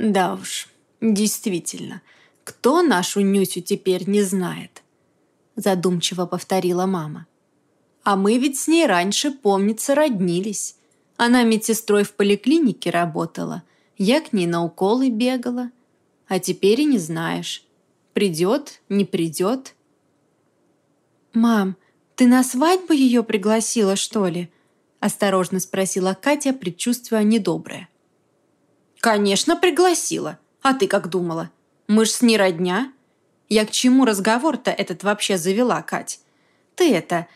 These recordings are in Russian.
Да уж, действительно, кто нашу Нюсю теперь не знает? Задумчиво повторила мама. А мы ведь с ней раньше, помнится, роднились. Она медсестрой в поликлинике работала. Я к ней на уколы бегала. А теперь и не знаешь. Придет, не придет. «Мам, ты на свадьбу ее пригласила, что ли?» Осторожно спросила Катя, предчувствуя недоброе. «Конечно, пригласила. А ты как думала? Мы ж с ней родня. Я к чему разговор-то этот вообще завела, Кать? Ты это,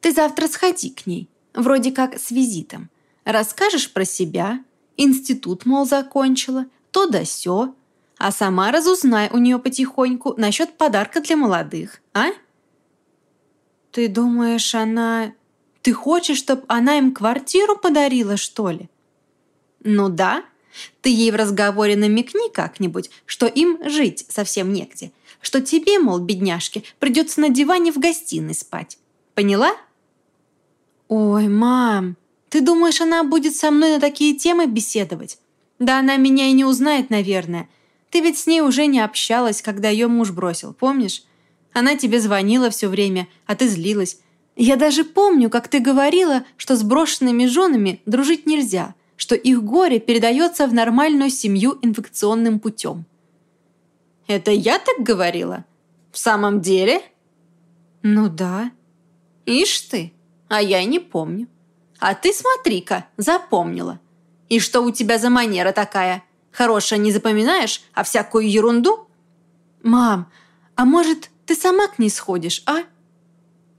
ты завтра сходи к ней, вроде как с визитом. Расскажешь про себя, институт, мол, закончила, то да сё, а сама разузнай у нее потихоньку насчет подарка для молодых, а?» «Ты думаешь, она... Ты хочешь, чтобы она им квартиру подарила, что ли?» «Ну да. Ты ей в разговоре намекни как-нибудь, что им жить совсем негде, что тебе, мол, бедняжке, придется на диване в гостиной спать. Поняла?» «Ой, мам, ты думаешь, она будет со мной на такие темы беседовать? Да она меня и не узнает, наверное. Ты ведь с ней уже не общалась, когда ее муж бросил, помнишь? Она тебе звонила все время, а ты злилась. Я даже помню, как ты говорила, что с брошенными женами дружить нельзя, что их горе передается в нормальную семью инфекционным путем. Это я так говорила? В самом деле? Ну да. Ишь ты, а я не помню. А ты смотри-ка, запомнила. И что у тебя за манера такая? Хорошая не запоминаешь, а всякую ерунду? Мам, а может, ты сама к ней сходишь, а?»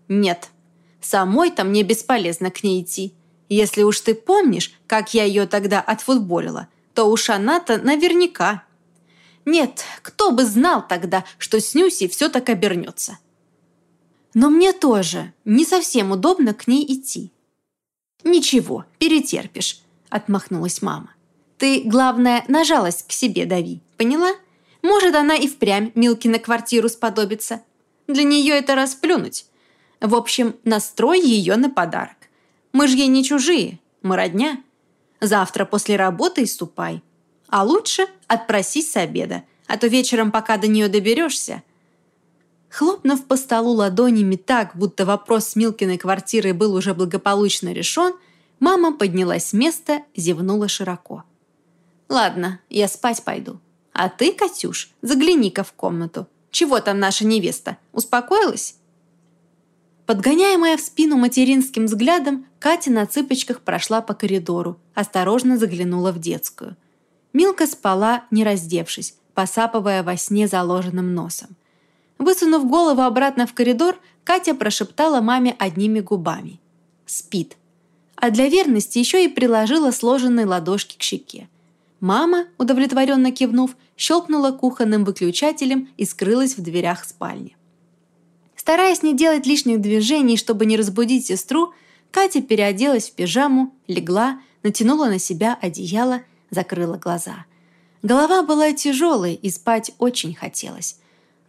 «Нет, самой-то мне бесполезно к ней идти. Если уж ты помнишь, как я ее тогда отфутболила, то уж она-то наверняка. Нет, кто бы знал тогда, что с Нюси все так обернется. Но мне тоже не совсем удобно к ней идти. «Ничего, перетерпишь», — отмахнулась мама. «Ты, главное, на жалость к себе дави, поняла?» Может, она и впрямь Милки на квартиру сподобится. Для нее это расплюнуть. В общем, настрой ее на подарок. Мы же ей не чужие, мы родня. Завтра после работы и ступай. А лучше отпросись с обеда, а то вечером, пока до нее доберешься. Хлопнув по столу ладонями так, будто вопрос с Милкиной квартирой был уже благополучно решен, мама поднялась с места, зевнула широко. «Ладно, я спать пойду. А ты, Катюш, загляни-ка в комнату. Чего там наша невеста? Успокоилась?» Подгоняемая в спину материнским взглядом, Катя на цыпочках прошла по коридору, осторожно заглянула в детскую. Милка спала, не раздевшись, посапывая во сне заложенным носом. Высунув голову обратно в коридор, Катя прошептала маме одними губами. «Спит». А для верности еще и приложила сложенные ладошки к щеке. Мама, удовлетворенно кивнув, щелкнула кухонным выключателем и скрылась в дверях спальни. Стараясь не делать лишних движений, чтобы не разбудить сестру, Катя переоделась в пижаму, легла, натянула на себя одеяло, закрыла глаза. Голова была тяжелой, и спать очень хотелось.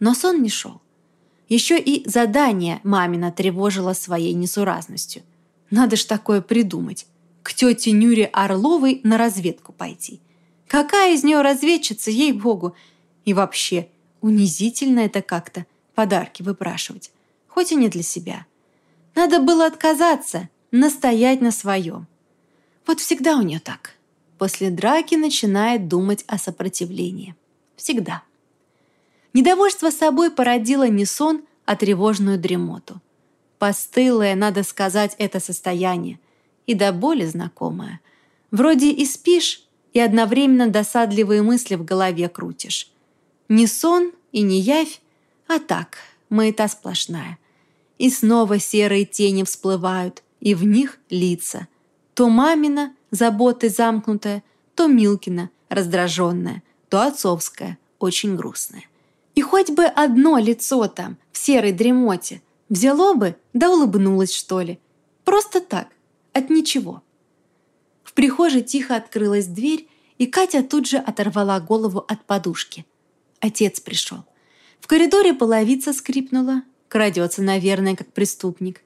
Но сон не шел. Еще и задание мамина тревожило своей несуразностью. Надо ж такое придумать. К тете Нюре Орловой на разведку пойти – Какая из нее разведчица, ей-богу? И вообще, унизительно это как-то, подарки выпрашивать. Хоть и не для себя. Надо было отказаться, настоять на своем. Вот всегда у нее так. После драки начинает думать о сопротивлении. Всегда. Недовольство собой породило не сон, а тревожную дремоту. Постылое, надо сказать, это состояние. И до боли знакомое. Вроде и спишь, и одновременно досадливые мысли в голове крутишь. Не сон и не явь, а так, маята сплошная. И снова серые тени всплывают, и в них лица. То мамина, заботой замкнутая, то Милкина, раздраженная, то отцовская, очень грустная. И хоть бы одно лицо там, в серой дремоте, взяло бы, да улыбнулось, что ли. Просто так, от ничего прихожей тихо открылась дверь, и Катя тут же оторвала голову от подушки. Отец пришел. В коридоре половица скрипнула. Крадется, наверное, как преступник.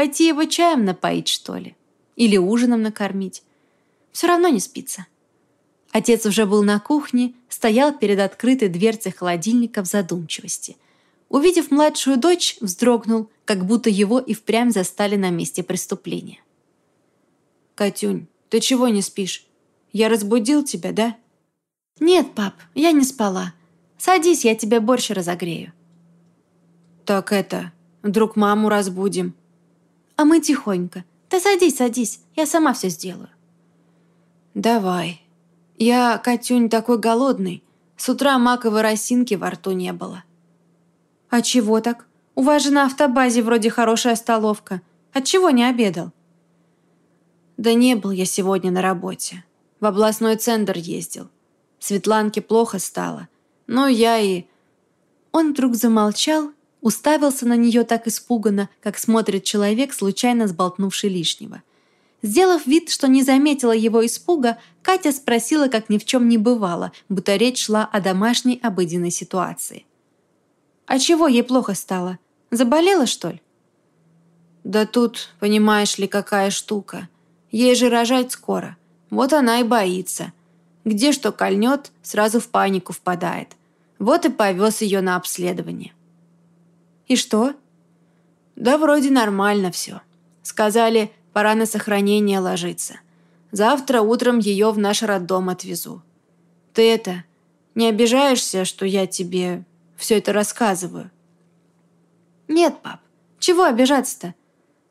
Пойти его чаем напоить, что ли? Или ужином накормить? Все равно не спится. Отец уже был на кухне, стоял перед открытой дверцей холодильника в задумчивости. Увидев младшую дочь, вздрогнул, как будто его и впрямь застали на месте преступления. «Катюнь, ты чего не спишь? Я разбудил тебя, да?» «Нет, пап, я не спала. Садись, я тебе борщ разогрею». «Так это, вдруг маму разбудим?» «А мы тихонько. Ты садись, садись, я сама все сделаю». «Давай. Я, Катюнь, такой голодный. С утра маковой росинки во рту не было». «А чего так? У вас же на автобазе вроде хорошая столовка. Отчего не обедал?» «Да не был я сегодня на работе. В областной центр ездил. Светланке плохо стало. Ну, я и...» Он вдруг замолчал, уставился на нее так испуганно, как смотрит человек, случайно сболтнувший лишнего. Сделав вид, что не заметила его испуга, Катя спросила, как ни в чем не бывало, будто речь шла о домашней обыденной ситуации. «А чего ей плохо стало? Заболела, что ли?» «Да тут, понимаешь ли, какая штука. Ей же рожать скоро. Вот она и боится. Где что кольнет, сразу в панику впадает. Вот и повез ее на обследование». «И что?» «Да вроде нормально все. Сказали, пора на сохранение ложиться. Завтра утром ее в наш роддом отвезу. Ты это, не обижаешься, что я тебе все это рассказываю?» «Нет, пап, чего обижаться-то?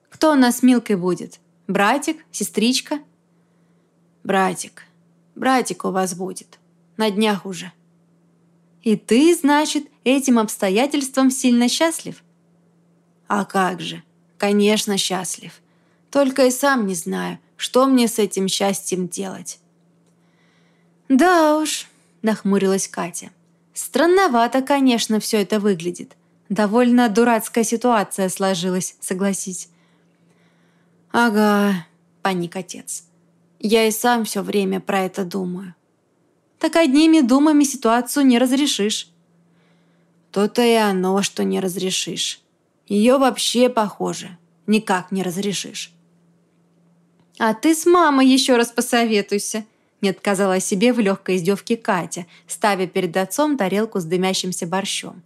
Кто у нас с Милкой будет? Братик? Сестричка?» «Братик. Братик у вас будет. На днях уже». «И ты, значит, этим обстоятельством сильно счастлив?» «А как же? Конечно, счастлив. Только и сам не знаю, что мне с этим счастьем делать». «Да уж», — нахмурилась Катя. «Странновато, конечно, все это выглядит. Довольно дурацкая ситуация сложилась, согласись». «Ага», — паник отец. «Я и сам все время про это думаю так одними думами ситуацию не разрешишь». «То-то и оно, что не разрешишь. Ее вообще, похоже, никак не разрешишь». «А ты с мамой еще раз посоветуйся», не отказала себе в легкой издевке Катя, ставя перед отцом тарелку с дымящимся борщом.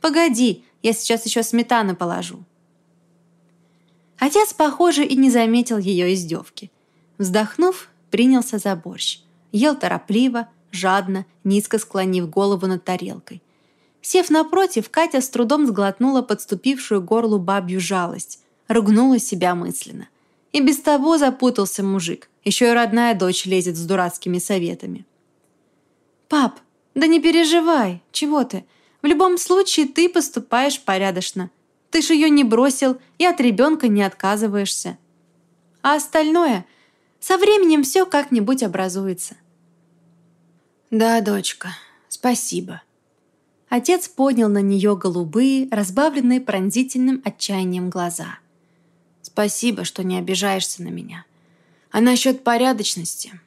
«Погоди, я сейчас еще сметаны положу». Отец, похоже, и не заметил ее издевки. Вздохнув, принялся за борщ. Ел торопливо, жадно, низко склонив голову над тарелкой. Сев напротив, Катя с трудом сглотнула подступившую горлу бабью жалость, ругнула себя мысленно. И без того запутался мужик, еще и родная дочь лезет с дурацкими советами. «Пап, да не переживай, чего ты? В любом случае ты поступаешь порядочно. Ты ж ее не бросил и от ребенка не отказываешься. А остальное, со временем все как-нибудь образуется. «Да, дочка, спасибо». Отец поднял на нее голубые, разбавленные пронзительным отчаянием глаза. «Спасибо, что не обижаешься на меня. А насчет порядочности?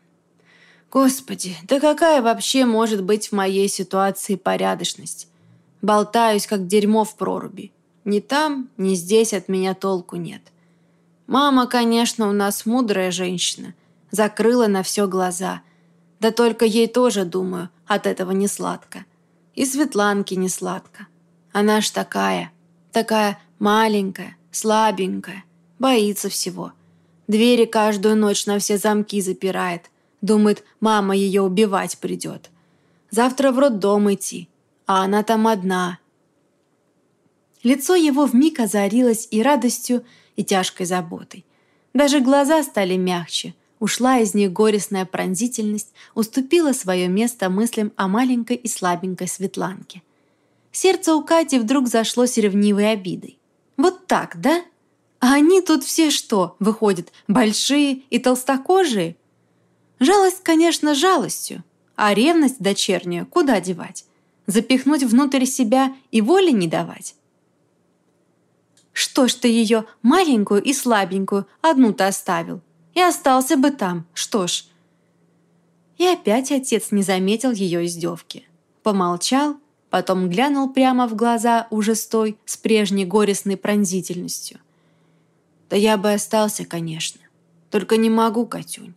Господи, да какая вообще может быть в моей ситуации порядочность? Болтаюсь, как дерьмо в проруби. Ни там, ни здесь от меня толку нет. Мама, конечно, у нас мудрая женщина. Закрыла на все глаза – да только ей тоже, думаю, от этого не сладко. И Светланке не сладко. Она ж такая, такая маленькая, слабенькая, боится всего. Двери каждую ночь на все замки запирает. Думает, мама ее убивать придет. Завтра в роддом идти, а она там одна. Лицо его вмиг озарилось и радостью, и тяжкой заботой. Даже глаза стали мягче – Ушла из них горестная пронзительность, уступила свое место мыслям о маленькой и слабенькой Светланке. Сердце у Кати вдруг зашло с ревнивой обидой. «Вот так, да? А они тут все что, выходят, большие и толстокожие?» Жалость, конечно, жалостью, а ревность дочернюю куда девать? Запихнуть внутрь себя и воли не давать? Что ж ты ее, маленькую и слабенькую, одну-то оставил? И остался бы там, что ж. И опять отец не заметил ее издевки. Помолчал, потом глянул прямо в глаза уже с той, с прежней горестной пронзительностью. «Да я бы остался, конечно. Только не могу, Катюнь.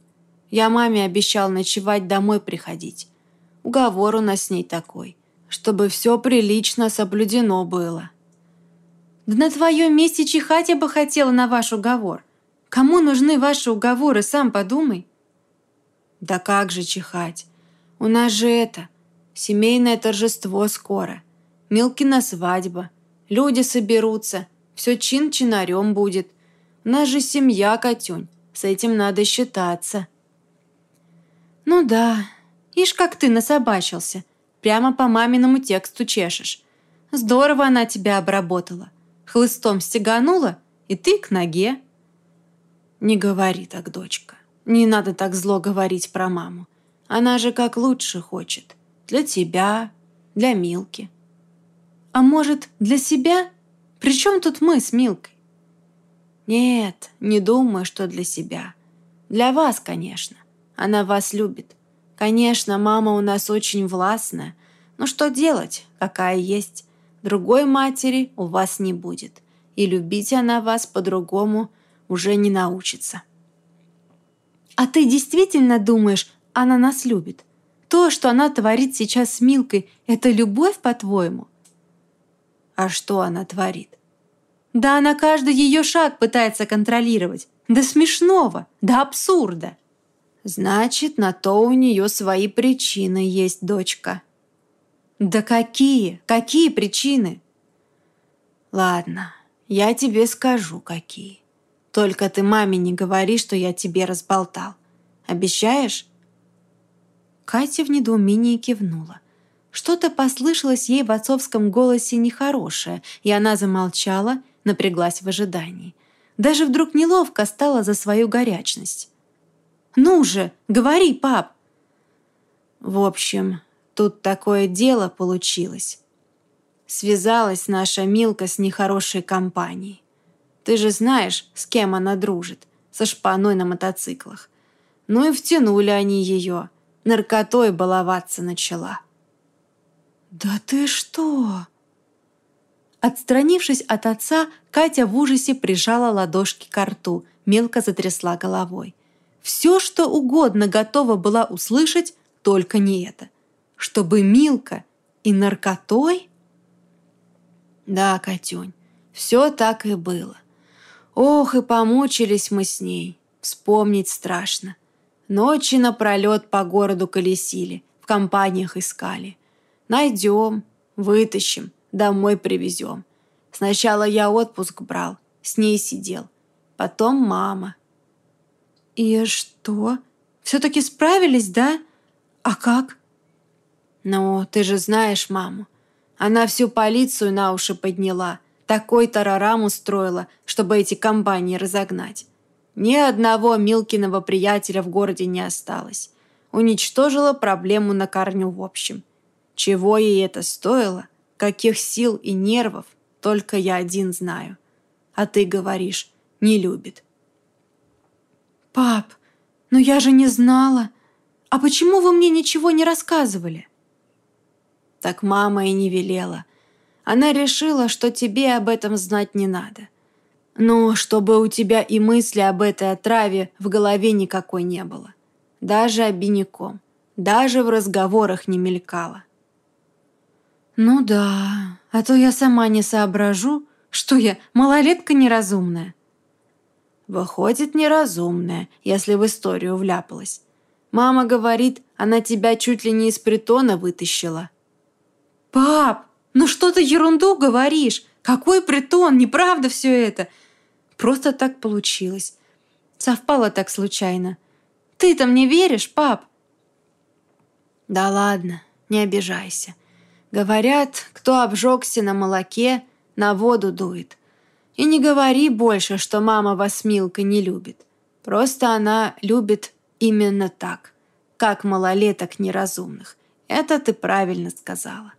Я маме обещал ночевать домой приходить. Уговор у нас с ней такой, чтобы все прилично соблюдено было». «Да на твоем месте чихать я бы хотела на ваш уговор. Кому нужны ваши уговоры, сам подумай». «Да как же чихать? У нас же это, семейное торжество скоро. Милкина свадьба. Люди соберутся, все чин-чинарем будет. У нас же семья, Катюнь, с этим надо считаться». «Ну да, ишь как ты насобачился, прямо по маминому тексту чешешь. Здорово она тебя обработала. Хлыстом стеганула, и ты к ноге». «Не говори так, дочка. Не надо так зло говорить про маму. Она же как лучше хочет. Для тебя, для Милки». «А может, для себя? Причем тут мы с Милкой?» «Нет, не думаю, что для себя. Для вас, конечно. Она вас любит. Конечно, мама у нас очень властная, но что делать, какая есть. Другой матери у вас не будет, и любить она вас по-другому уже не научится. А ты действительно думаешь, она нас любит? То, что она творит сейчас с Милкой, это любовь, по-твоему? А что она творит? Да она каждый ее шаг пытается контролировать. До смешного, до абсурда. Значит, на то у нее свои причины есть, дочка. Да какие? Какие причины? Ладно, я тебе скажу, какие. Только ты маме не говори, что я тебе разболтал. Обещаешь? Катя в недоумении кивнула. Что-то послышалось ей в отцовском голосе нехорошее, и она замолчала, напряглась в ожидании. Даже вдруг неловко стало за свою горячность. «Ну же, говори, пап!» «В общем, тут такое дело получилось. Связалась наша Милка с нехорошей компанией. Ты же знаешь, с кем она дружит, со шпаной на мотоциклах. Ну и втянули они ее, наркотой баловаться начала». «Да ты что?» Отстранившись от отца, Катя в ужасе прижала ладошки к рту, мелко затрясла головой. Все, что угодно готова была услышать, только не это. Чтобы Милка и наркотой? Да, Катюнь, все так и было. Ох, и помучились мы с ней. Вспомнить страшно. Ночи напролет по городу колесили, в компаниях искали. Найдем, вытащим, домой привезем. Сначала я отпуск брал, с ней сидел. Потом мама. «И что? Все-таки справились, да? А как?» «Ну, ты же знаешь маму. Она всю полицию на уши подняла. Такой тарарам устроила, чтобы эти компании разогнать. Ни одного Милкиного приятеля в городе не осталось. Уничтожила проблему на корню в общем. Чего ей это стоило, каких сил и нервов, только я один знаю. А ты говоришь, не любит. «Пап, но я же не знала. А почему вы мне ничего не рассказывали?» Так мама и не велела. Она решила, что тебе об этом знать не надо. Но чтобы у тебя и мысли об этой отраве в голове никакой не было. Даже обиняком. Даже в разговорах не мелькало. «Ну да, а то я сама не соображу, что я малолетка неразумная. Выходит, неразумная, если в историю вляпалась. Мама говорит, она тебя чуть ли не из притона вытащила. «Пап, ну что ты ерунду говоришь? Какой притон? Неправда все это!» Просто так получилось. Совпало так случайно. Ты-то мне веришь, пап? Да ладно, не обижайся. Говорят, кто обжегся на молоке, на воду дует. И не говори больше, что мама вас Милка не любит. Просто она любит именно так, как малолеток неразумных. Это ты правильно сказала.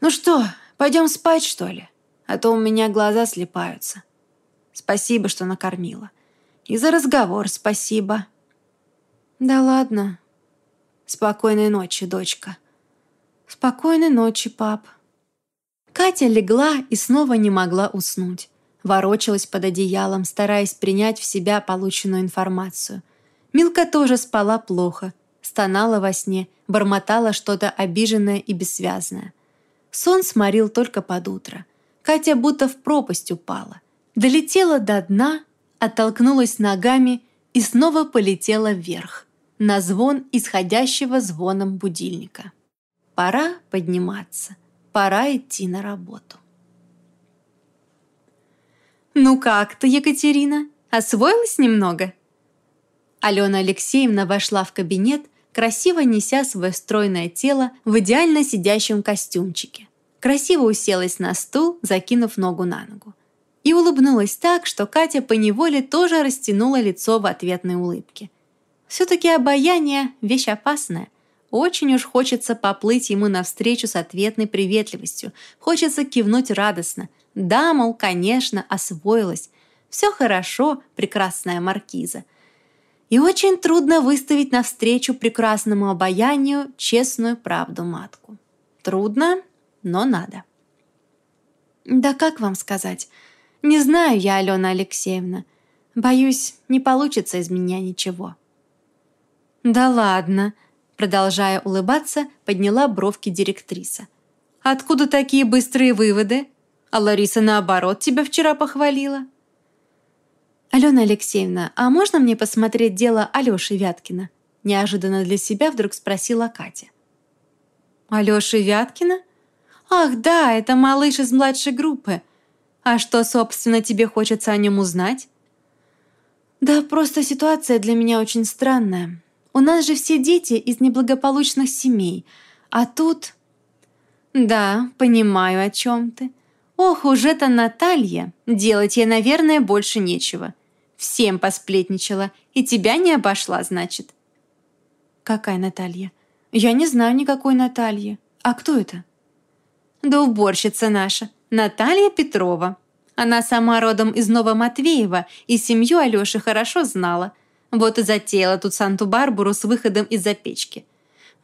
Ну что, пойдем спать, что ли? А то у меня глаза слепаются. Спасибо, что накормила. И за разговор спасибо. Да ладно. Спокойной ночи, дочка. Спокойной ночи, пап. Катя легла и снова не могла уснуть. Ворочалась под одеялом, стараясь принять в себя полученную информацию. Милка тоже спала плохо, стонала во сне, бормотала что-то обиженное и бессвязное. Сон сморил только под утро. Катя будто в пропасть упала. Долетела до дна, оттолкнулась ногами и снова полетела вверх, на звон исходящего звоном будильника. Пора подниматься, пора идти на работу. «Ну как ты, Екатерина? Освоилась немного?» Алена Алексеевна вошла в кабинет, красиво неся свое стройное тело в идеально сидящем костюмчике. Красиво уселась на стул, закинув ногу на ногу. И улыбнулась так, что Катя поневоле тоже растянула лицо в ответной улыбке. Все-таки обаяние – вещь опасная. Очень уж хочется поплыть ему навстречу с ответной приветливостью. Хочется кивнуть радостно. Да, мол, конечно, освоилась. Все хорошо, прекрасная маркиза. И очень трудно выставить навстречу прекрасному обаянию честную правду матку. Трудно, но надо. Да как вам сказать? Не знаю я, Алена Алексеевна. Боюсь, не получится из меня ничего. Да ладно, продолжая улыбаться, подняла бровки директриса. Откуда такие быстрые выводы? А Лариса, наоборот, тебя вчера похвалила. «Алена Алексеевна, а можно мне посмотреть дело Алёши Вяткина?» Неожиданно для себя вдруг спросила Катя. «Алёши Вяткина? Ах, да, это малыш из младшей группы. А что, собственно, тебе хочется о нем узнать?» «Да просто ситуация для меня очень странная. У нас же все дети из неблагополучных семей, а тут...» «Да, понимаю, о чем ты. Ох, уже-то Наталья. Делать ей, наверное, больше нечего. Всем посплетничала. И тебя не обошла, значит. Какая Наталья? Я не знаю никакой Натальи. А кто это? Да уборщица наша. Наталья Петрова. Она сама родом из Новоматвеева и семью Алёши хорошо знала. Вот и затеяла тут Санту-Барбару с выходом из-за печки.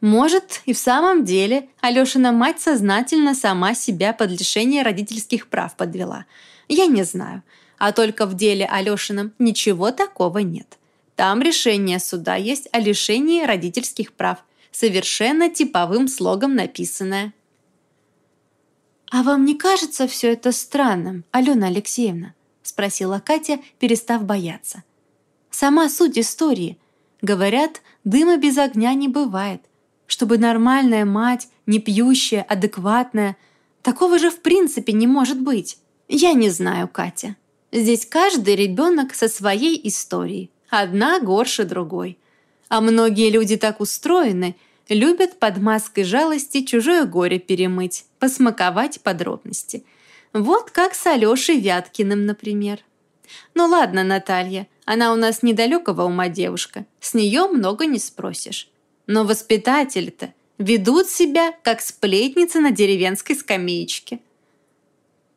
Может, и в самом деле Алёшина мать сознательно сама себя под лишение родительских прав подвела. Я не знаю. А только в деле Алёшином ничего такого нет. Там решение суда есть о лишении родительских прав, совершенно типовым слогом написанное. «А вам не кажется все это странным, Алена Алексеевна?» – спросила Катя, перестав бояться. «Сама суть истории. Говорят, дыма без огня не бывает – чтобы нормальная мать, не пьющая, адекватная, такого же в принципе не может быть. Я не знаю, Катя. Здесь каждый ребенок со своей историей, одна горше другой. А многие люди так устроены, любят под маской жалости чужое горе перемыть, посмаковать подробности. Вот как с Алешей Вяткиным, например. Ну ладно, Наталья, она у нас недалекого ума девушка, с нее много не спросишь. Но воспитатели-то ведут себя, как сплетницы на деревенской скамеечке.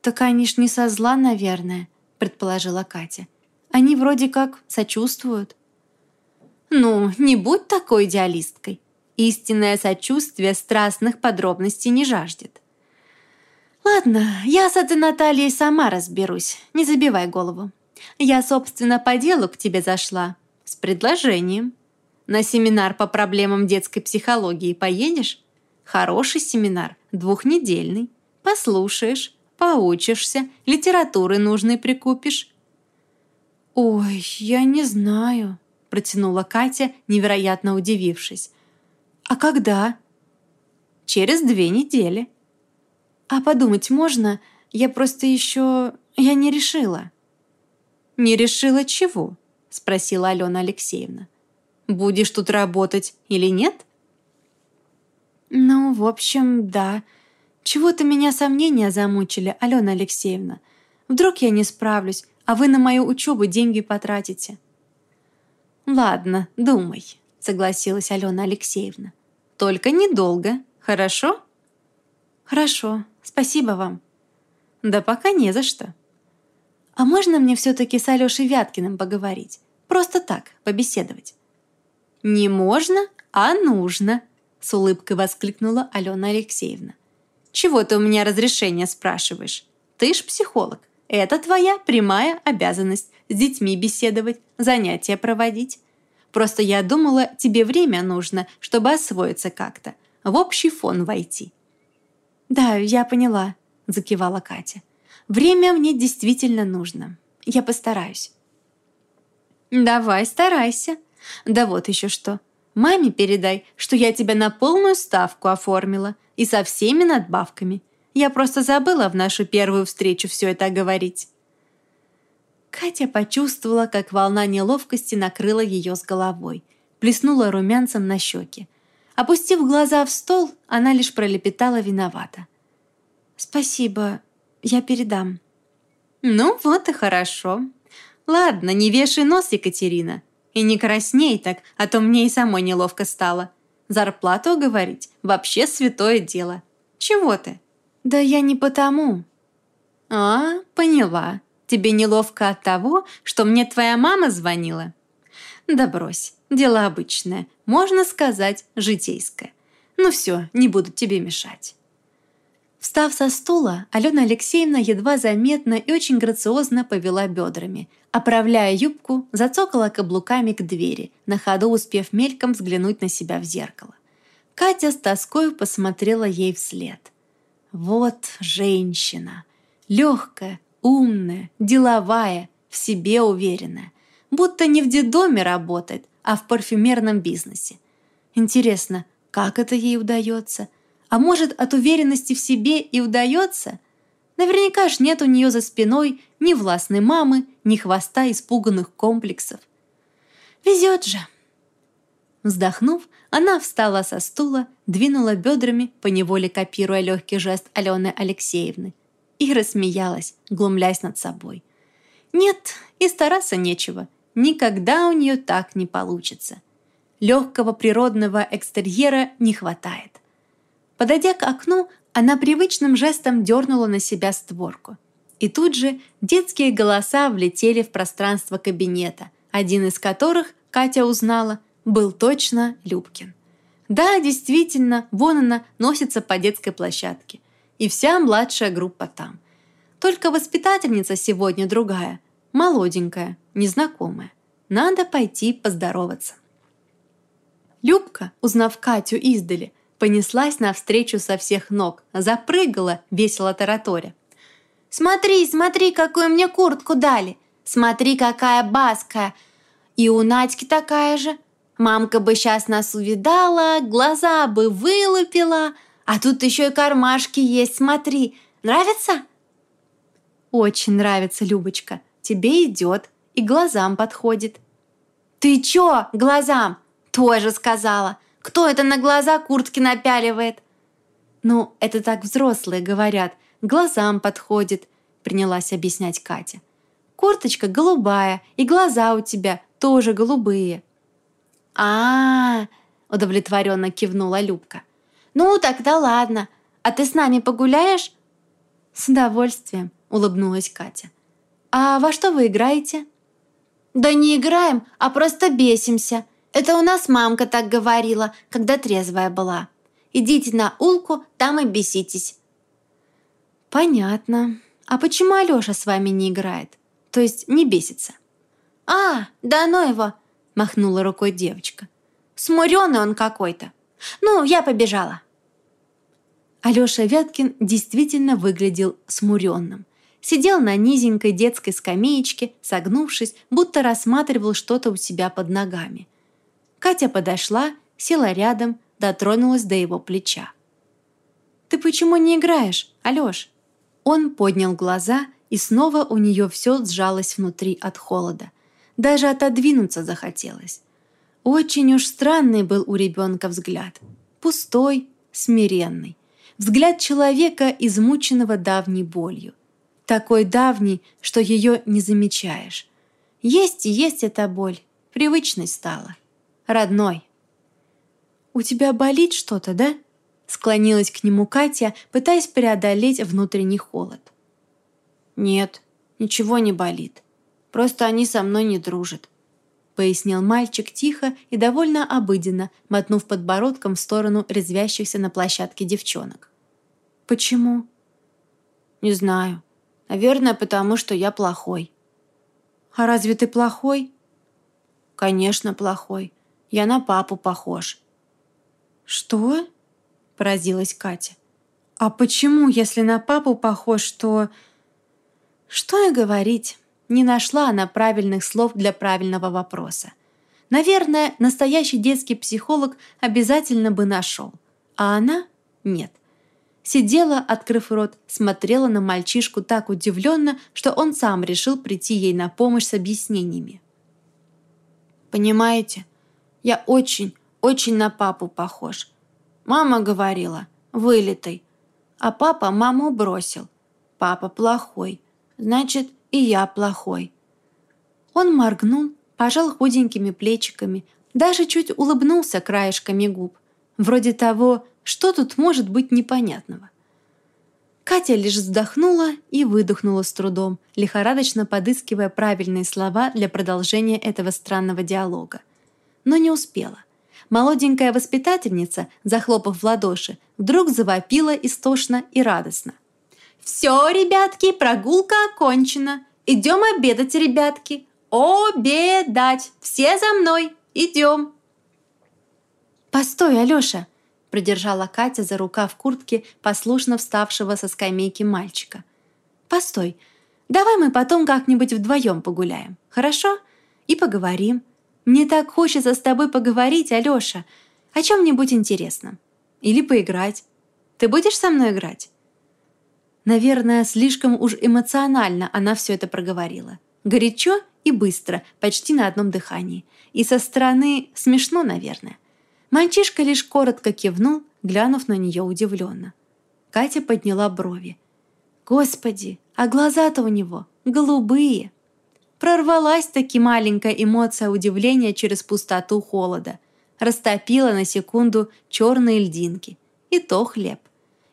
«Так они ж не со зла, наверное», — предположила Катя. «Они вроде как сочувствуют». «Ну, не будь такой идеалисткой. Истинное сочувствие страстных подробностей не жаждет». «Ладно, я с этой Натальей сама разберусь, не забивай голову. Я, собственно, по делу к тебе зашла, с предложением». На семинар по проблемам детской психологии поедешь? Хороший семинар, двухнедельный. Послушаешь, поучишься, литературы нужной прикупишь». «Ой, я не знаю», – протянула Катя, невероятно удивившись. «А когда?» «Через две недели». «А подумать можно? Я просто еще... Я не решила». «Не решила чего?» – спросила Алена Алексеевна. Будешь тут работать или нет?» «Ну, в общем, да. Чего-то меня сомнения замучили, Алена Алексеевна. Вдруг я не справлюсь, а вы на мою учебу деньги потратите». «Ладно, думай», — согласилась Алена Алексеевна. «Только недолго, хорошо?» «Хорошо, спасибо вам». «Да пока не за что». «А можно мне все-таки с Алешей Вяткиным поговорить? Просто так, побеседовать?» «Не можно, а нужно», — с улыбкой воскликнула Алена Алексеевна. «Чего ты у меня разрешение спрашиваешь? Ты ж психолог. Это твоя прямая обязанность с детьми беседовать, занятия проводить. Просто я думала, тебе время нужно, чтобы освоиться как-то, в общий фон войти». «Да, я поняла», – закивала Катя. «Время мне действительно нужно. Я постараюсь». «Давай, старайся. Да вот еще что. Маме передай, что я тебя на полную ставку оформила и со всеми надбавками. Я просто забыла в нашу первую встречу все это говорить». Катя почувствовала, как волна неловкости накрыла ее с головой, плеснула румянцем на щеки. Опустив глаза в стол, она лишь пролепетала виновата. «Спасибо, я передам». «Ну вот и хорошо. Ладно, не вешай нос, Екатерина. И не красней так, а то мне и самой неловко стало. Зарплату говорить – вообще святое дело. Чего ты?» «Да я не потому». «А, поняла. Тебе неловко от того, что мне твоя мама звонила?» «Да брось, дело обычное, можно сказать, житейское. Ну все, не буду тебе мешать». Встав со стула, Алена Алексеевна едва заметно и очень грациозно повела бедрами. Оправляя юбку, зацокала каблуками к двери, на ходу успев мельком взглянуть на себя в зеркало. Катя с тоской посмотрела ей вслед. Вот женщина. Легкая, умная, деловая, в себе уверенная. Будто не в детдоме работает, а в парфюмерном бизнесе. Интересно, как это ей удается? А может, от уверенности в себе и удается? Наверняка ж нет у нее за спиной ни властной мамы, ни хвоста испуганных комплексов. Везет же. Вздохнув, она встала со стула, двинула бедрами, поневоле копируя легкий жест Алены Алексеевны, и рассмеялась, глумлясь над собой. Нет, и стараться нечего. Никогда у нее так не получится. Легкого природного экстерьера не хватает. Подойдя к окну, она привычным жестом дернула на себя створку. И тут же детские голоса влетели в пространство кабинета, один из которых, Катя узнала, был точно Любкин. Да, действительно, вон она носится по детской площадке. И вся младшая группа там. Только воспитательница сегодня другая, молоденькая, незнакомая. Надо пойти поздороваться. Любка, узнав Катю издали, понеслась навстречу со всех ног, запрыгала, весело тараторя. «Смотри, смотри, какую мне куртку дали! Смотри, какая баская! И у Надьки такая же! Мамка бы сейчас нас увидала, глаза бы вылупила, а тут еще и кармашки есть, смотри! Нравится?» «Очень нравится, Любочка. Тебе идет и глазам подходит». «Ты чё, глазам?» «Тоже сказала. Кто это на глаза куртки напяливает?» «Ну, это так взрослые говорят. Глазам подходит», — принялась объяснять Катя. «Курточка голубая, и глаза у тебя тоже голубые». А, -а, -а удовлетворенно кивнула Любка. «Ну, тогда ладно. А ты с нами погуляешь?» «С удовольствием», — улыбнулась Катя. «А во что вы играете?» «Да не играем, а просто бесимся. Это у нас мамка так говорила, когда трезвая была. Идите на улку, там и беситесь». «Понятно. А почему Алёша с вами не играет? То есть не бесится?» «А, да ну его!» – махнула рукой девочка. «Смурёный он какой-то. Ну, я побежала». Алёша Вяткин действительно выглядел смуренным. Сидел на низенькой детской скамеечке, согнувшись, будто рассматривал что-то у себя под ногами – Катя подошла, села рядом, дотронулась до его плеча. «Ты почему не играешь, Алёш?» Он поднял глаза, и снова у нее все сжалось внутри от холода. Даже отодвинуться захотелось. Очень уж странный был у ребенка взгляд. Пустой, смиренный. Взгляд человека, измученного давней болью. Такой давний, что ее не замечаешь. Есть и есть эта боль. Привычной стала родной. «У тебя болит что-то, да?» Склонилась к нему Катя, пытаясь преодолеть внутренний холод. «Нет, ничего не болит. Просто они со мной не дружат», пояснил мальчик тихо и довольно обыденно, мотнув подбородком в сторону резвящихся на площадке девчонок. «Почему?» «Не знаю. Наверное, потому что я плохой». «А разве ты плохой?» «Конечно, плохой. Я на папу похож». «Что?» – поразилась Катя. «А почему, если на папу похож, то...» Что и говорить, не нашла она правильных слов для правильного вопроса. Наверное, настоящий детский психолог обязательно бы нашел, а она – нет. Сидела, открыв рот, смотрела на мальчишку так удивленно, что он сам решил прийти ей на помощь с объяснениями. «Понимаете, я очень, очень на папу похож. Мама говорила, вылитый, а папа маму бросил. Папа плохой, значит, и я плохой». Он моргнул, пожал худенькими плечиками, даже чуть улыбнулся краешками губ. Вроде того, что тут может быть непонятного. Катя лишь вздохнула и выдохнула с трудом, лихорадочно подыскивая правильные слова для продолжения этого странного диалога. Но не успела. Молоденькая воспитательница, захлопав в ладоши, вдруг завопила истошно и радостно. «Все, ребятки, прогулка окончена. Идем обедать, ребятки. Обедать! Все за мной! Идем!» «Постой, Алёша!» – продержала Катя за рукав куртки послушно вставшего со скамейки мальчика. «Постой, давай мы потом как-нибудь вдвоем погуляем, хорошо? И поговорим. Мне так хочется с тобой поговорить, Алёша, о чем-нибудь интересном. Или поиграть. Ты будешь со мной играть?» Наверное, слишком уж эмоционально она все это проговорила. Горячо и быстро, почти на одном дыхании. И со стороны смешно, наверное. Мальчишка лишь коротко кивнул, глянув на нее удивленно. Катя подняла брови. «Господи, а глаза-то у него голубые!» Прорвалась-таки маленькая эмоция удивления через пустоту холода. Растопила на секунду черные льдинки. И то хлеб.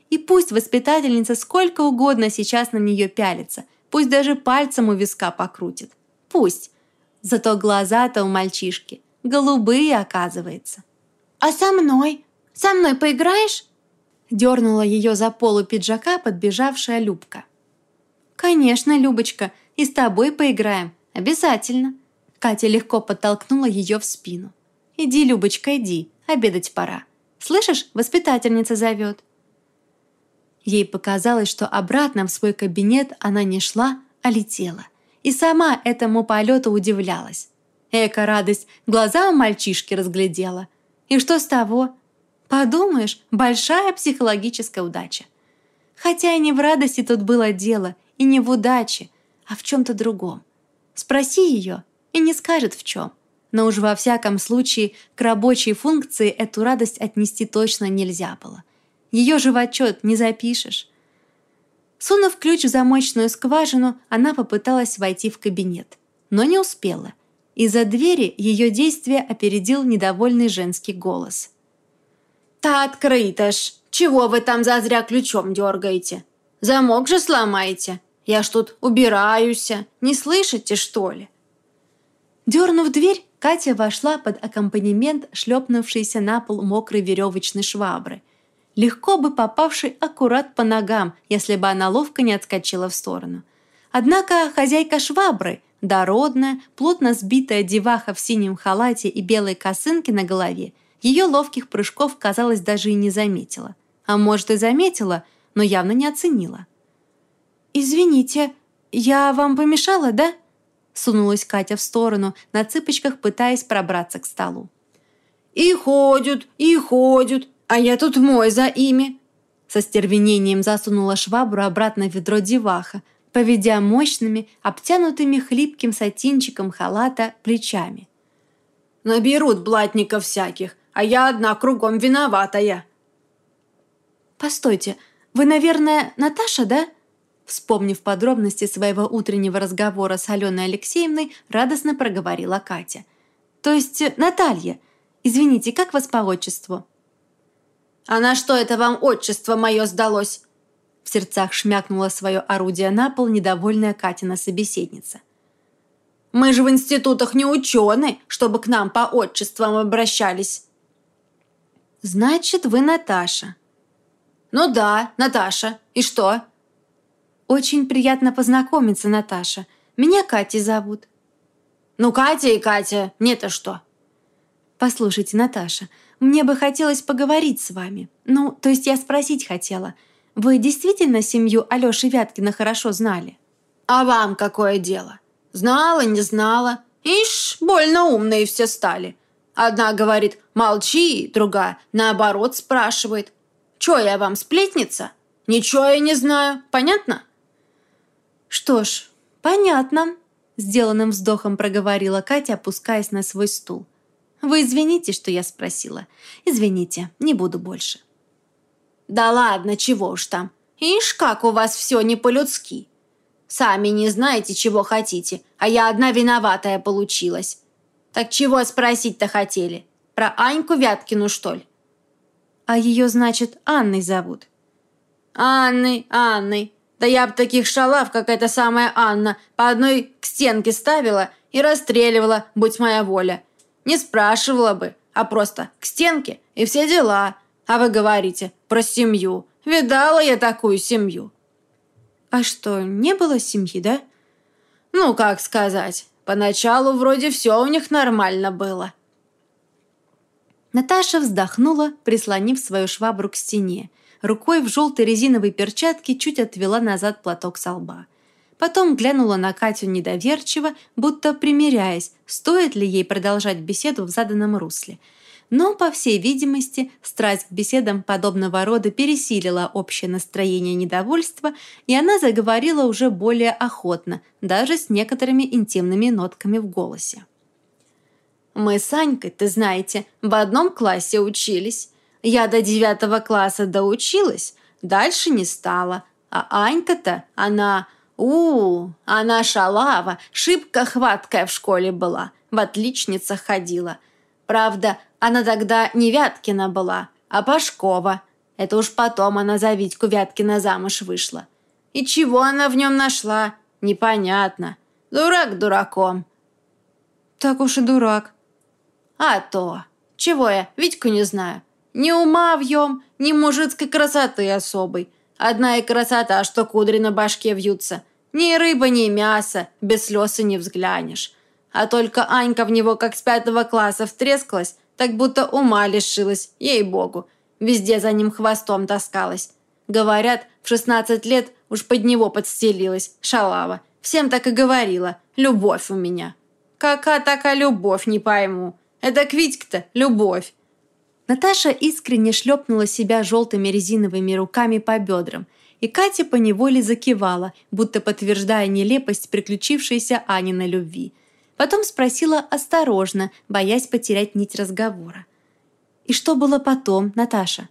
И пусть воспитательница сколько угодно сейчас на нее пялится, пусть даже пальцем у виска покрутит. Пусть. Зато глаза-то у мальчишки голубые, оказывается. «А со мной? Со мной поиграешь?» Дернула ее за полу пиджака подбежавшая Любка. «Конечно, Любочка, и с тобой поиграем. Обязательно!» Катя легко подтолкнула ее в спину. «Иди, Любочка, иди, обедать пора. Слышишь, воспитательница зовет». Ей показалось, что обратно в свой кабинет она не шла, а летела. И сама этому полету удивлялась. Эка радость, глаза у мальчишки разглядела. И что с того? Подумаешь, большая психологическая удача. Хотя и не в радости тут было дело, и не в удаче, а в чем-то другом. Спроси ее, и не скажет в чем. Но уж во всяком случае к рабочей функции эту радость отнести точно нельзя было. Ее же в отчет не запишешь. Сунув ключ в замочную скважину, она попыталась войти в кабинет, но не успела. Из-за двери ее действие опередил недовольный женский голос. «Та открыто ж! Чего вы там зазря ключом дергаете? Замок же сломаете! Я ж тут убираюсь, не слышите, что ли?» Дернув дверь, Катя вошла под аккомпанемент шлепнувшейся на пол мокрой веревочной швабры – легко бы попавший аккурат по ногам, если бы она ловко не отскочила в сторону. Однако хозяйка швабры, дородная, плотно сбитая деваха в синем халате и белой косынке на голове, ее ловких прыжков, казалось, даже и не заметила. А может, и заметила, но явно не оценила. «Извините, я вам помешала, да?» Сунулась Катя в сторону, на цыпочках пытаясь пробраться к столу. «И ходят, и ходят, а я тут мой за ими!» Со стервенением засунула швабру обратно в ведро деваха, поведя мощными, обтянутыми хлипким сатинчиком халата плечами. «Наберут блатников всяких, а я одна кругом виноватая!» «Постойте, вы, наверное, Наташа, да?» Вспомнив подробности своего утреннего разговора с Аленой Алексеевной, радостно проговорила Катя. «То есть Наталья. Извините, как вас по отчеству?» «А на что это вам отчество мое сдалось?» В сердцах шмякнула свое орудие на пол недовольная Катина собеседница. «Мы же в институтах не ученые, чтобы к нам по отчествам обращались». «Значит, вы Наташа». «Ну да, Наташа. И что?» «Очень приятно познакомиться, Наташа. Меня Катей зовут». Ну, Катя и Катя, мне-то что? Послушайте, Наташа, мне бы хотелось поговорить с вами. Ну, то есть я спросить хотела. Вы действительно семью Алёши Вяткина хорошо знали? А вам какое дело? Знала, не знала. Ишь, больно умные все стали. Одна говорит «молчи», другая, наоборот, спрашивает. «Чё я вам, сплетница?» «Ничего я не знаю. Понятно?» «Что ж, понятно», – сделанным вздохом проговорила Катя, опускаясь на свой стул. «Вы извините, что я спросила. Извините, не буду больше». «Да ладно, чего уж там. Ишь, как у вас все не по-людски. Сами не знаете, чего хотите, а я одна виноватая получилась. Так чего спросить-то хотели? Про Аньку Вяткину, что ли?» «А ее, значит, Анной зовут?» Анны, Анны. Да я б таких шалав, как эта самая Анна, по одной к стенке ставила и расстреливала, будь моя воля. Не спрашивала бы, а просто к стенке и все дела. А вы говорите про семью. Видала я такую семью. А что, не было семьи, да? Ну, как сказать. Поначалу вроде все у них нормально было. Наташа вздохнула, прислонив свою швабру к стене рукой в желтой резиновой перчатке чуть отвела назад платок со лба. Потом глянула на Катю недоверчиво, будто примиряясь, стоит ли ей продолжать беседу в заданном русле. Но, по всей видимости, страсть к беседам подобного рода пересилила общее настроение недовольства, и она заговорила уже более охотно, даже с некоторыми интимными нотками в голосе. «Мы с Анькой, ты знаете, в одном классе учились. Я до девятого класса доучилась, дальше не стала. А Анька-то, она... у, она шалава, шибко хваткая в школе была, в отличницах ходила. Правда, она тогда не Вяткина была, а Пашкова. Это уж потом она за Витьку Вяткина замуж вышла. И чего она в нем нашла, непонятно. Дурак дураком. Так уж и дурак. А то. Чего я, Витьку не знаю. Ни ума вьем, ни мужицкой красоты особой. Одна и красота, что кудри на башке вьются. Ни рыба, ни мясо, без слез и не взглянешь. А только Анька в него как с пятого класса втрескалась, так будто ума лишилась, ей-богу. Везде за ним хвостом таскалась. Говорят, в 16 лет уж под него подстелилась, шалава. Всем так и говорила, любовь у меня. Какая такая любовь, не пойму. Это к Витьке-то любовь. Наташа искренне шлепнула себя желтыми резиновыми руками по бедрам, и Катя поневоле закивала, будто подтверждая нелепость приключившейся Аниной любви. Потом спросила осторожно, боясь потерять нить разговора. «И что было потом, Наташа?»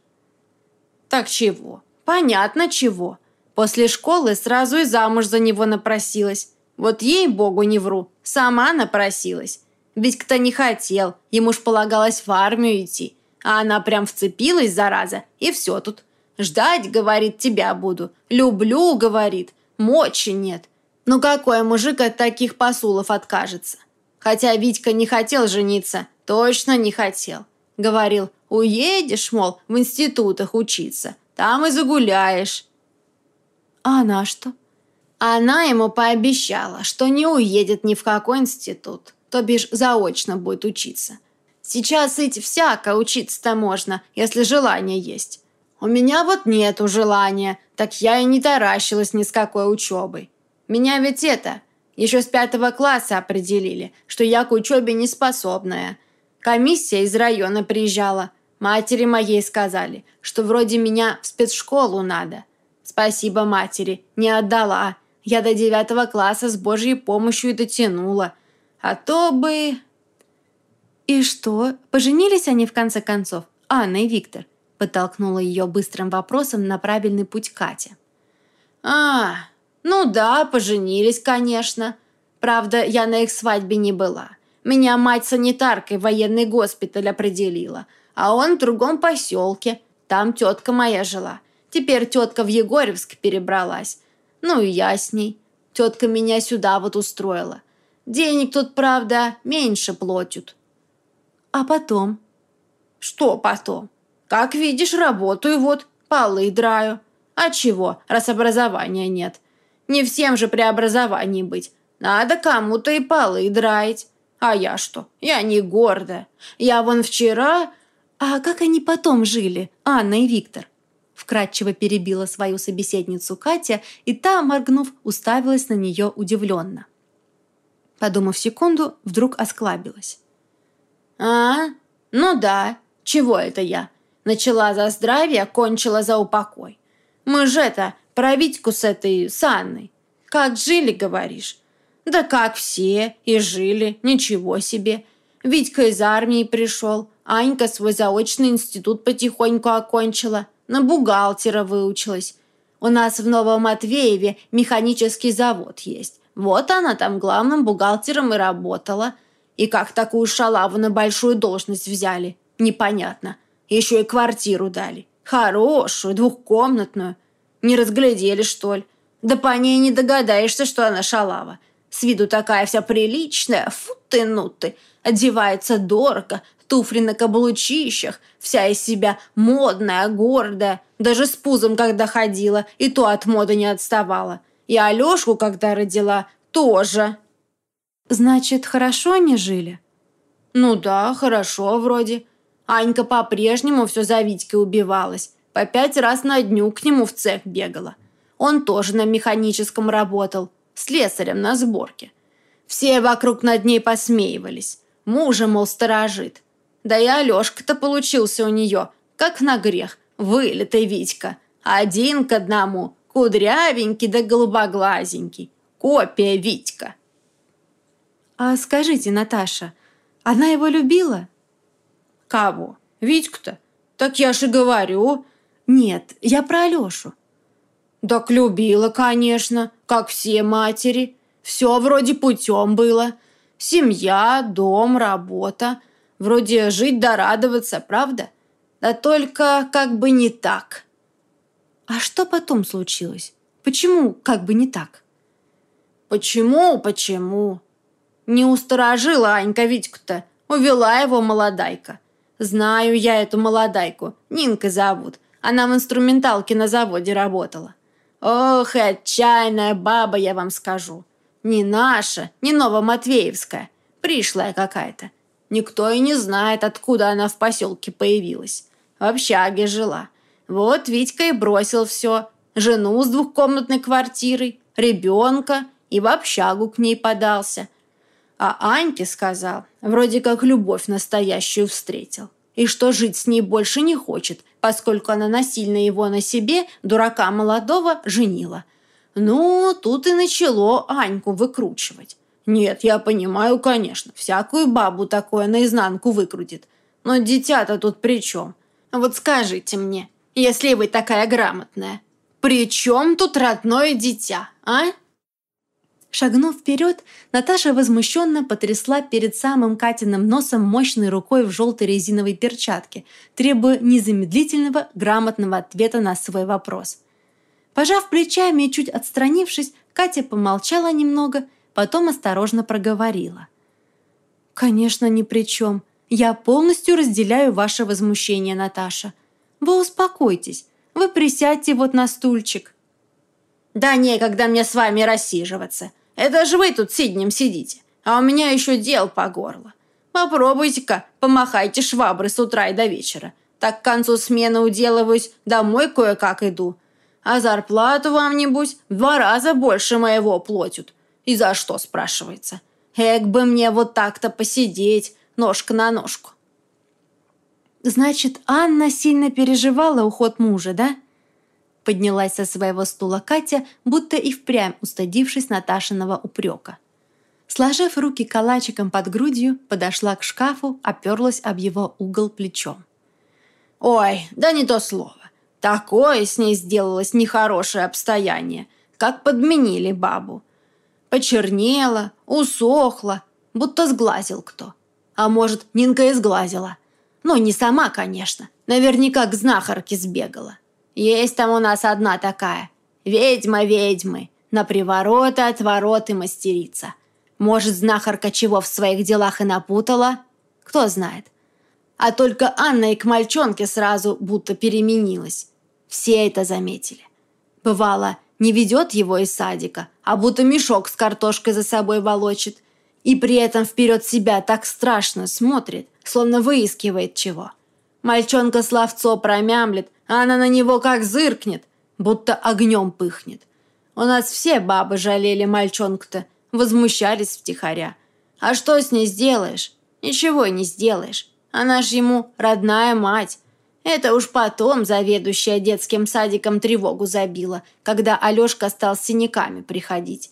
«Так чего? Понятно чего. После школы сразу и замуж за него напросилась. Вот ей-богу не вру, сама напросилась. Ведь кто не хотел, ему ж полагалось в армию идти. А она прям вцепилась, зараза, и все тут. Ждать, говорит, тебя буду. Люблю, говорит. Мочи нет. Ну какой мужик от таких посулов откажется? Хотя Витька не хотел жениться, точно не хотел. Говорил, уедешь, мол, в институтах учиться, там и загуляешь. А она что? Она ему пообещала, что не уедет ни в какой институт, то бишь заочно будет учиться. Сейчас ведь всяко учиться-то можно, если желание есть. У меня вот нету желания, так я и не таращилась ни с какой учебой. Меня ведь это, еще с пятого класса определили, что я к учебе не способная. Комиссия из района приезжала. Матери моей сказали, что вроде меня в спецшколу надо. Спасибо матери, не отдала. Я до девятого класса с Божьей помощью и дотянула. А то бы... «И что, поженились они в конце концов, Анна и Виктор?» подтолкнула ее быстрым вопросом на правильный путь Катя. «А, ну да, поженились, конечно. Правда, я на их свадьбе не была. Меня мать санитаркой в военный госпиталь определила, а он в другом поселке. Там тетка моя жила. Теперь тетка в Егорьевск перебралась. Ну и я с ней. Тетка меня сюда вот устроила. Денег тут, правда, меньше платят. А потом? Что потом? Как видишь, работаю вот, полы драю. А чего, раз образования нет? Не всем же при образовании быть. Надо кому-то и полы драить. А я что? Я не гордая. Я вон вчера... А как они потом жили, Анна и Виктор? Вкратчиво перебила свою собеседницу Катя, и та, моргнув, уставилась на нее удивленно. Подумав секунду, вдруг осклабилась. «А, ну да, чего это я? Начала за здравие, кончила за упокой. Мы же это, про Витьку с этой, с Анной. Как жили, говоришь? Да как все, и жили, ничего себе. Витька из армии пришел, Анька свой заочный институт потихоньку окончила, на бухгалтера выучилась. У нас в Новом Матвееве механический завод есть. Вот она там главным бухгалтером и работала. И как такую шалаву на большую должность взяли, непонятно. Еще и квартиру дали. Хорошую, двухкомнатную. Не разглядели, что ли? Да по ней не догадаешься, что она шалава. С виду такая вся приличная, фу ты, ну ты. Одевается дорого, туфли на каблучищах, вся из себя модная, гордая. Даже с пузом, когда ходила, и то от моды не отставала. И Алешку, когда родила, тоже. Значит, хорошо они жили? Ну да, хорошо вроде. Анька по-прежнему все за Витькой убивалась. По пять раз на дню к нему в цех бегала. Он тоже на механическом работал, слесарем на сборке. Все вокруг над ней посмеивались. Мужа, мол, сторожит. Да и Алешка-то получился у нее, как на грех, вылитый Витька. Один к одному, кудрявенький да голубоглазенький. Копия Витька. А скажите, Наташа, она его любила? Кого? Витьку-то? Так я же говорю. Нет, я про Алешу. Так любила, конечно, как все матери. Все вроде путем было. Семья, дом, работа. Вроде жить да радоваться, правда? Да только как бы не так. А что потом случилось? Почему как бы не так? Почему, почему? Не усторожила Анька Витьку-то. Увела его молодайка. Знаю я эту молодайку. Нинка зовут. Она в инструменталке на заводе работала. Ох, отчаянная баба, я вам скажу. Не наша, не новоматвеевская. Пришлая какая-то. Никто и не знает, откуда она в поселке появилась. В общаге жила. Вот Витька и бросил все. Жену с двухкомнатной квартирой, ребенка и в общагу к ней подался. А Аньке сказал, вроде как любовь настоящую встретил. И что жить с ней больше не хочет, поскольку она насильно его на себе, дурака молодого, женила. Ну, тут и начало Аньку выкручивать. Нет, я понимаю, конечно, всякую бабу такое наизнанку выкрутит. Но дитя-то тут при чем? Вот скажите мне, если вы такая грамотная, при чем тут родное дитя, а? Шагнув вперед, Наташа возмущенно потрясла перед самым Катиным носом мощной рукой в желтой резиновой перчатке, требуя незамедлительного, грамотного ответа на свой вопрос. Пожав плечами и чуть отстранившись, Катя помолчала немного, потом осторожно проговорила. «Конечно, ни при чем. Я полностью разделяю ваше возмущение, Наташа. Вы успокойтесь. Вы присядьте вот на стульчик». «Да некогда мне с вами рассиживаться», это же вы тут сиднем сидите, а у меня еще дел по горло. Попробуйте-ка, помахайте швабры с утра и до вечера. Так к концу смены уделываюсь, домой кое-как иду. А зарплату вам, небудь, в два раза больше моего платят. И за что, спрашивается? Эк бы мне вот так-то посидеть, ножка на ножку. Значит, Анна сильно переживала уход мужа, да? Поднялась со своего стула Катя, будто и впрямь устыдившись Наташиного упрека. Сложив руки калачиком под грудью, подошла к шкафу, оперлась об его угол плечом. «Ой, да не то слово. Такое с ней сделалось нехорошее обстояние, как подменили бабу. Почернела, усохла, будто сглазил кто. А может, Нинка и сглазила. Но не сама, конечно. Наверняка к знахарке сбегала. Есть там у нас одна такая. Ведьма ведьмы. На привороты, отвороты мастерица. Может, знахарка чего в своих делах и напутала? Кто знает. А только Анна и к мальчонке сразу будто переменилась. Все это заметили. Бывало, не ведет его из садика, а будто мешок с картошкой за собой волочит. И при этом вперед себя так страшно смотрит, словно выискивает чего. Мальчонка словцо промямлет, она на него как зыркнет, будто огнем пыхнет. У нас все бабы жалели мальчонку-то, возмущались втихаря. А что с ней сделаешь? Ничего не сделаешь. Она ж ему родная мать. Это уж потом заведующая детским садиком тревогу забила, когда Алешка стал с синяками приходить.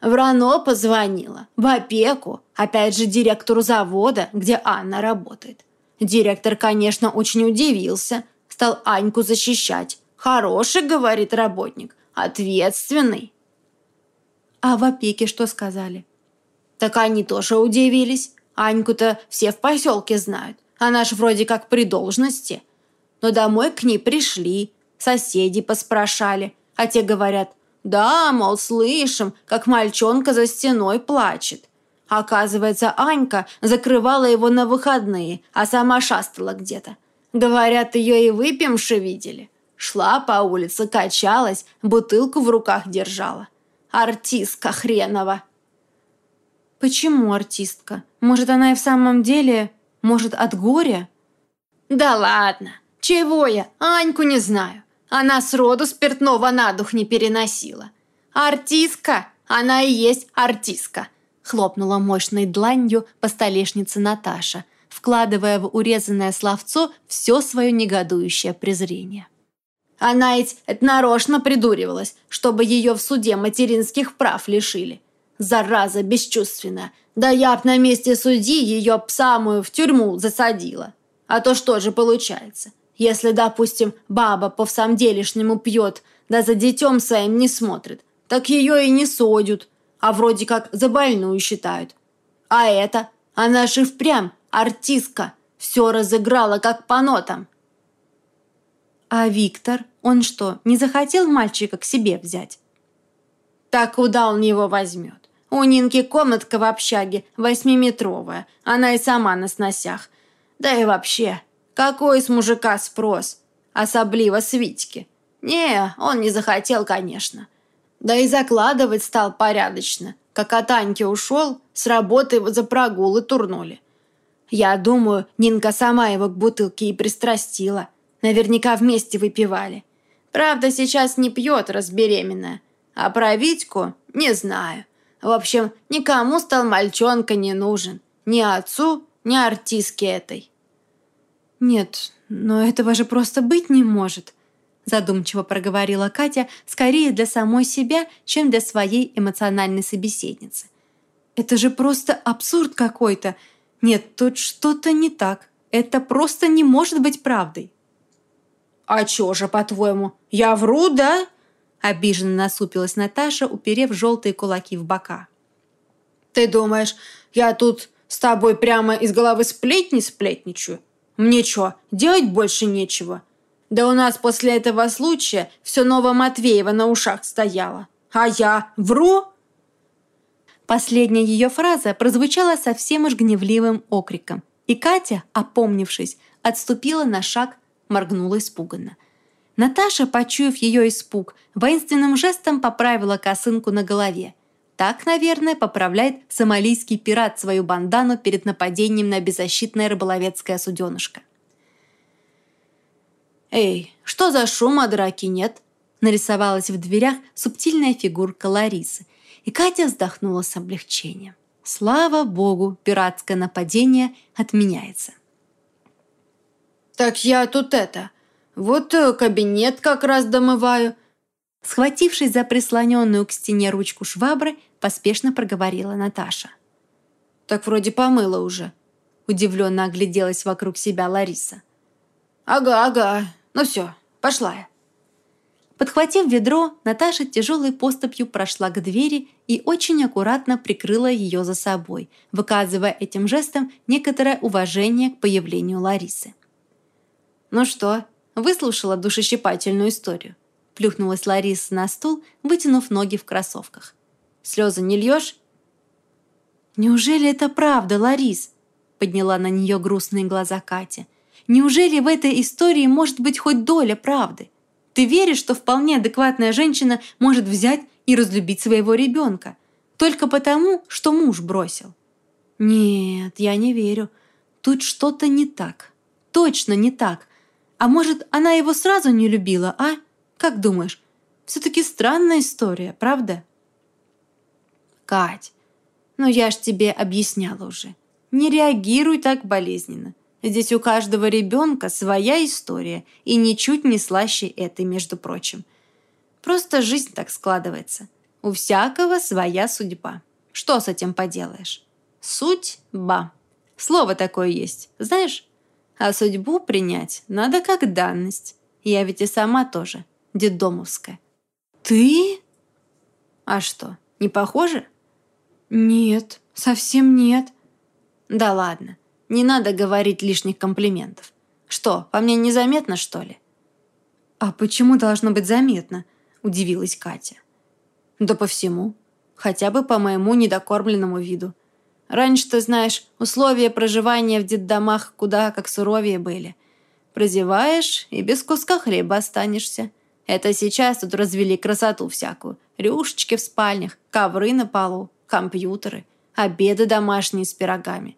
В РАНО позвонила, в опеку, опять же директору завода, где Анна работает. Директор, конечно, очень удивился, стал Аньку защищать. Хороший, говорит работник, ответственный. А в опеке что сказали? Так они тоже удивились. Аньку-то все в поселке знают. Она ж вроде как при должности. Но домой к ней пришли, соседи поспрашали, а те говорят, да, мол, слышим, как мальчонка за стеной плачет. Оказывается, Анька закрывала его на выходные, а сама шастала где-то. Говорят, ее и выпьемши видели. Шла по улице, качалась, бутылку в руках держала. Артистка хренова. Почему артистка? Может, она и в самом деле... Может, от горя? Да ладно. Чего я? Аньку не знаю. Она сроду спиртного на дух не переносила. Артистка, она и есть артистка. Хлопнула мощной дланью по столешнице Наташа, вкладывая в урезанное словцо все свое негодующее презрение. Она ведь это нарочно придуривалась, чтобы ее в суде материнских прав лишили. Зараза бесчувственная. Да я б на месте судьи ее б в тюрьму засадила. А то что же получается? Если, допустим, баба по всамделишнему пьет, да за детем своим не смотрит, так ее и не судят, а вроде как за больную считают. А это, она же впрямь артистка, все разыграла как по нотам. А Виктор, он что, не захотел мальчика к себе взять? Так куда он его возьмет? У Нинки комнатка в общаге восьмиметровая, она и сама на сносях. Да и вообще, какой с мужика спрос? Особливо с Витьки. Не, он не захотел, конечно. Да и закладывать стал порядочно. Как от Аньки ушел, с работы его за прогулы турнули. Я думаю, Нинка сама его к бутылке и пристрастила. Наверняка вместе выпивали. Правда, сейчас не пьет, разбеременная. А про Витьку не знаю. В общем, никому стал мальчонка не нужен. Ни отцу, ни артистке этой. «Нет, но этого же просто быть не может», задумчиво проговорила Катя скорее для самой себя, чем для своей эмоциональной собеседницы. «Это же просто абсурд какой-то. Нет, тут что-то не так. Это просто не может быть правдой». «А чё же, по-твоему, я вру, да?» Обиженно насупилась Наташа, уперев желтые кулаки в бока. «Ты думаешь, я тут с тобой прямо из головы сплетни сплетничаю? Мне что, делать больше нечего? Да у нас после этого случая все ново Матвеева на ушах стояло. А я вру?» Последняя ее фраза прозвучала совсем уж гневливым окриком. И Катя, опомнившись, отступила на шаг, моргнула испуганно. Наташа, почуяв ее испуг, воинственным жестом поправила косынку на голове. Так, наверное, поправляет сомалийский пират свою бандану перед нападением на беззащитное рыболовецкое суденышко. «Эй, что за шум, а драки нет?» Нарисовалась в дверях субтильная фигурка Ларисы, и Катя вздохнула с облегчением. Слава богу, пиратское нападение отменяется. «Так я тут это... Вот э, кабинет как раз домываю». Схватившись за прислоненную к стене ручку швабры, поспешно проговорила Наташа. «Так вроде помыла уже», – удивленно огляделась вокруг себя Лариса. «Ага, ага, ну все, пошла я». Подхватив ведро, Наташа тяжелой поступью прошла к двери и очень аккуратно прикрыла ее за собой, выказывая этим жестом некоторое уважение к появлению Ларисы. «Ну что, выслушала душещипательную историю?» Плюхнулась Лариса на стул, вытянув ноги в кроссовках. Слезы не льешь?» «Неужели это правда, Ларис?» подняла на нее грустные глаза Катя. «Неужели в этой истории может быть хоть доля правды? Ты веришь, что вполне адекватная женщина может взять и разлюбить своего ребенка? Только потому, что муж бросил?» «Нет, я не верю. Тут что-то не так. Точно не так. А может, она его сразу не любила, а? Как думаешь? Все-таки странная история, правда?» «Кать, ну я ж тебе объясняла уже. Не реагируй так болезненно. Здесь у каждого ребенка своя история, и ничуть не слаще этой, между прочим. Просто жизнь так складывается. У всякого своя судьба. Что с этим поделаешь? Судьба. Слово такое есть, знаешь? А судьбу принять надо как данность. Я ведь и сама тоже, детдомовская. Ты? А что, не похоже? Нет, совсем нет. Да ладно. Не надо говорить лишних комплиментов. Что, по мне незаметно, что ли?» «А почему должно быть заметно?» – удивилась Катя. «Да по всему. Хотя бы по моему недокормленному виду. Раньше, ты знаешь, условия проживания в детдомах куда как суровее были. Прозеваешь и без куска хлеба останешься. Это сейчас тут развели красоту всякую. Рюшечки в спальнях, ковры на полу, компьютеры, обеды домашние с пирогами.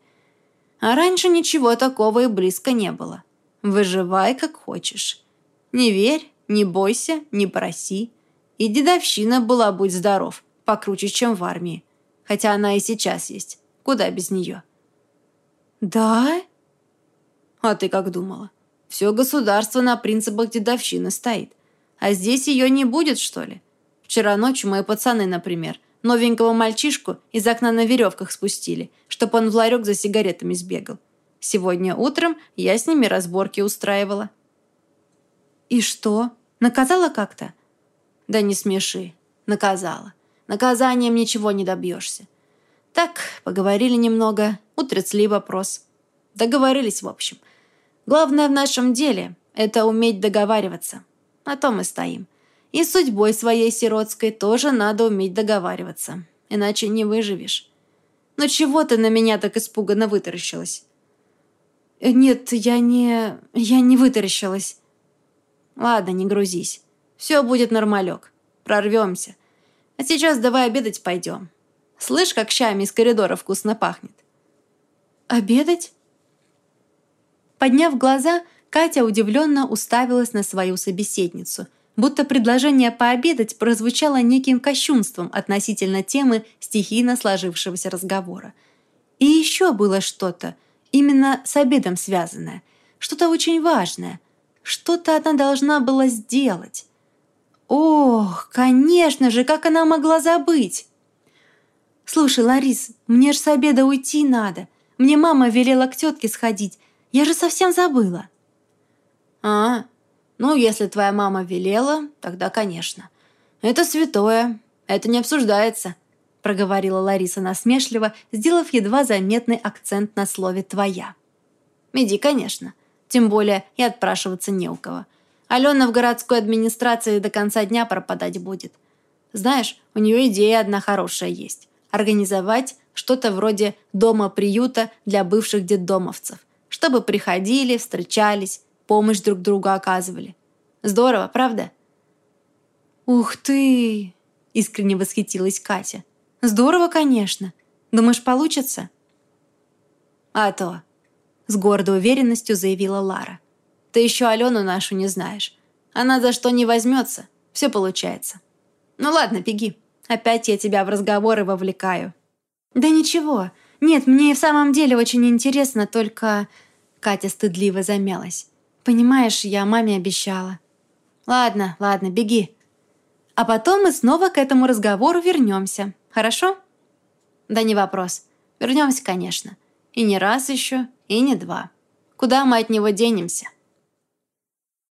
А раньше ничего такого и близко не было. Выживай как хочешь. Не верь, не бойся, не проси. И дедовщина была, будь здоров, покруче, чем в армии. Хотя она и сейчас есть. Куда без нее? Да? А ты как думала? Все государство на принципах дедовщины стоит. А здесь ее не будет, что ли? Вчера ночью мои пацаны, например, Новенького мальчишку из окна на веревках спустили, чтобы он в ларек за сигаретами сбегал. Сегодня утром я с ними разборки устраивала. «И что? Наказала как-то?» «Да не смеши. Наказала. Наказанием ничего не добьешься. Так, поговорили немного, утрясли вопрос. Договорились, в общем. Главное в нашем деле – это уметь договариваться. На том и стоим. И с судьбой своей сиротской тоже надо уметь договариваться, иначе не выживешь. Но чего ты на меня так испуганно вытаращилась? Нет, я не... я не вытаращилась. Ладно, не грузись. Все будет нормалек. Прорвемся. А сейчас давай обедать пойдем. Слышь, как щами из коридора вкусно пахнет. Обедать? Подняв глаза, Катя удивленно уставилась на свою собеседницу – будто предложение пообедать прозвучало неким кощунством относительно темы стихийно сложившегося разговора. И еще было что-то, именно с обедом связанное, что-то очень важное, что-то она должна была сделать. Ох, конечно же, как она могла забыть? «Слушай, Ларис, мне ж с обеда уйти надо. Мне мама велела к тетке сходить. Я же совсем забыла». «А, ну, если твоя мама велела, тогда, конечно. Это святое, это не обсуждается, проговорила Лариса насмешливо, сделав едва заметный акцент на слове «твоя». Иди, конечно. Тем более и отпрашиваться не у кого. Алена в городской администрации до конца дня пропадать будет. Знаешь, у нее идея одна хорошая есть. Организовать что-то вроде дома-приюта для бывших детдомовцев, чтобы приходили, встречались, помощь друг другу оказывали. Здорово, правда?» «Ух ты!» – искренне восхитилась Катя. «Здорово, конечно. Думаешь, получится?» «А то!» – с гордой уверенностью заявила Лара. «Ты еще Алену нашу не знаешь. Она за что не возьмется, все получается. Ну ладно, беги. Опять я тебя в разговоры вовлекаю». «Да ничего. Нет, мне и в самом деле очень интересно, только...» Катя стыдливо замялась. Понимаешь, я маме обещала. Ладно, ладно, беги. А потом мы снова к этому разговору вернемся. Хорошо? Да не вопрос. Вернемся, конечно. И не раз еще, и не два. Куда мы от него денемся?»